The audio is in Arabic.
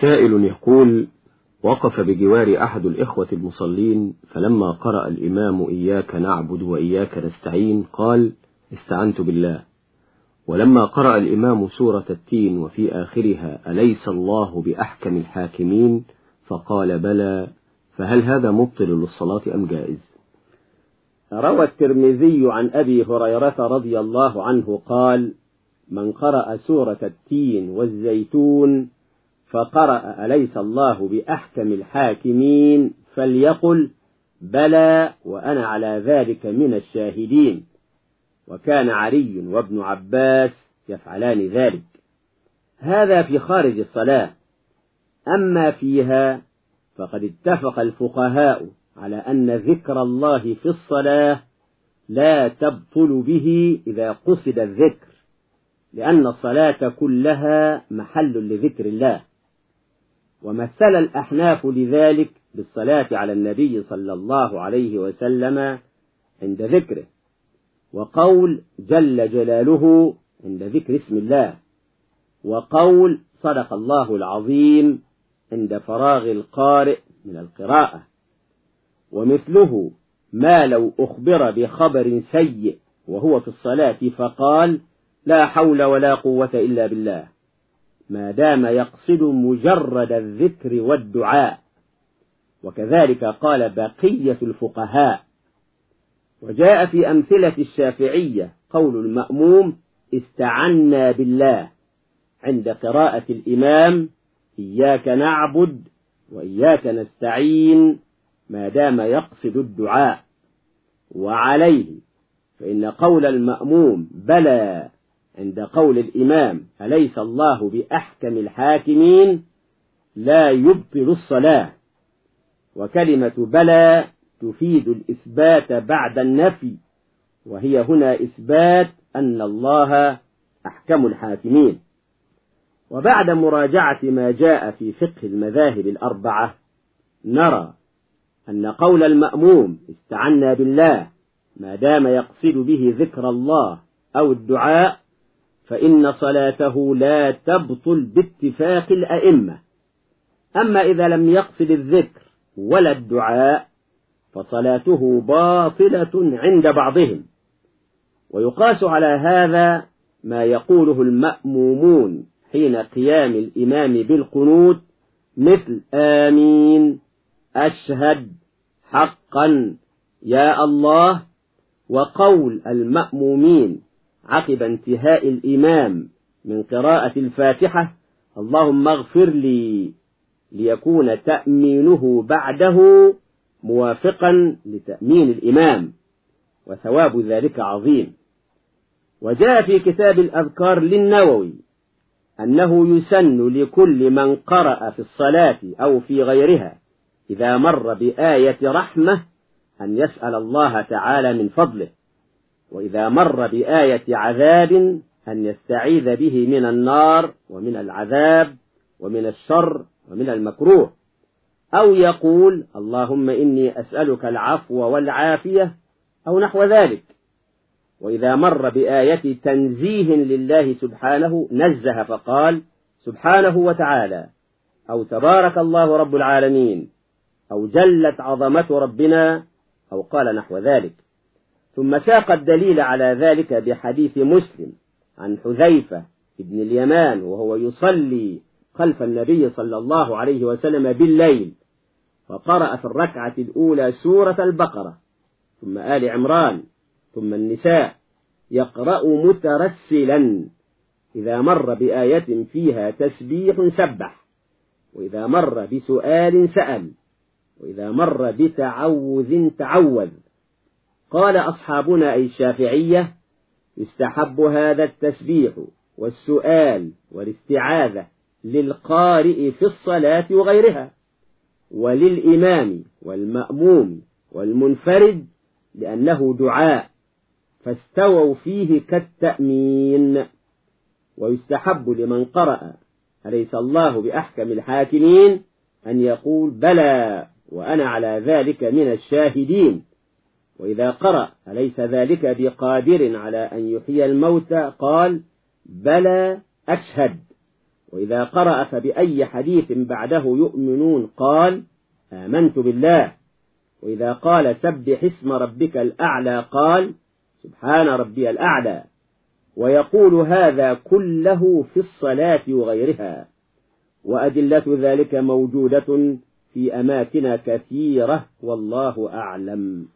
سائل يقول وقف بجوار أحد الإخوة المصلين فلما قرأ الإمام إياك نعبد وإياك نستعين قال استعنت بالله. ولما قرأ الإمام سورة التين وفي آخرها أليس الله بأحكم الحاكمين؟ فقال بلى. فهل هذا مبطل للصلاة أم جائز؟ روى الترمذي عن أبي هريرة رضي الله عنه قال من قرأ سورة التين والزيتون فقرأ أليس الله بأحكم الحاكمين فليقل بلى وأنا على ذلك من الشاهدين. وكان علي وابن عباس يفعلان ذلك. هذا في خارج الصلاة. أما فيها فقد اتفق الفقهاء على أن ذكر الله في الصلاة لا تبطل به إذا قصد الذكر لأن الصلاة كلها محل لذكر الله. ومثل الأحناف لذلك بالصلاة على النبي صلى الله عليه وسلم عند ذكره. وقول جل جلاله عند ذكر اسم الله. وقول صدق الله العظيم عند فراغ القارئ من القراءة. ومثله ما لو أخبر بخبر سيء وهو في الصلاة فقال لا حول ولا قوة إلا بالله. ما دام يقصد مجرد الذكر والدعاء. وكذلك قال بقية الفقهاء. وجاء في أمثلة الشافعية قول المأموم استعنا بالله عند قراءة الإمام إياك نعبد وإياك نستعين ما دام يقصد الدعاء. وعليه فإن قول المأموم بلى عند قول الإمام أليس الله بأحكم الحاكمين لا يبطل الصلاة. وكلمة بلى تفيد الإثبات بعد النفي وهي هنا إثبات أن الله أحكم الحاكمين. وبعد مراجعة ما جاء في فقه المذاهب الأربعة نرى أن قول المأموم استعنا بالله ما دام يقصد به ذكر الله أو الدعاء فإن صلاته لا تبطل باتفاق الأئمة. أما إذا لم يقصد الذكر ولا الدعاء فصلاته باطلة عند بعضهم. ويقاس على هذا ما يقوله المأمومون حين قيام الإمام بالقنوت مثل آمين أشهد حقا يا الله وقول المأمومين عقب انتهاء الإمام من قراءة الفاتحة اللهم اغفر لي ليكون تأمينه بعده موافقا لتأمين الإمام وثواب ذلك عظيم. وجاء في كتاب الأذكار للنووي أنه يسن لكل من قرأ في الصلاة أو في غيرها إذا مر بآية رحمة أن يسأل الله تعالى من فضله. وإذا مر بآية عذاب أن يستعيذ به من النار ومن العذاب ومن الشر ومن المكروه. أو يقول اللهم إني أسألك العفو والعافية أو نحو ذلك. وإذا مر بآية تنزيه لله سبحانه نزه فقال سبحانه وتعالى أو تبارك الله رب العالمين أو جلت عظمة ربنا أو قال نحو ذلك. ثم ساق الدليل على ذلك بحديث مسلم عن حذيفة ابن اليمان وهو يصلي خلف النبي صلى الله عليه وسلم بالليل فقرأ في الركعة الأولى سورة البقرة ثم آل عمران ثم النساء يقرأ مترسلا إذا مر بآية فيها تسبيح سبح وإذا مر بسؤال سأل وإذا مر بتعوذ تعوذ. قال أصحابنا أي الشافعية يستحب هذا التسبيح والسؤال والاستعاذة للقارئ في الصلاة وغيرها وللإمام والمأموم والمنفرد لأنه دعاء فاستووا فيه كالتأمين. ويستحب لمن قرأ أليس الله بأحكم الحاكمين أن يقول بلى وأنا على ذلك من الشاهدين. وإذا قرأ أليس ذلك بقادر على أن يحيي الموتى قال بلى أشهد. وإذا قرأ فبأي حديث بعده يؤمنون؟ قال آمنت بالله. وإذا قال سبح اسم ربك الأعلى؟ قال سبحان ربي الأعلى. ويقول هذا كله في الصلاة وغيرها. وأدلة ذلك موجودة في أماكن كثيرة والله أعلم.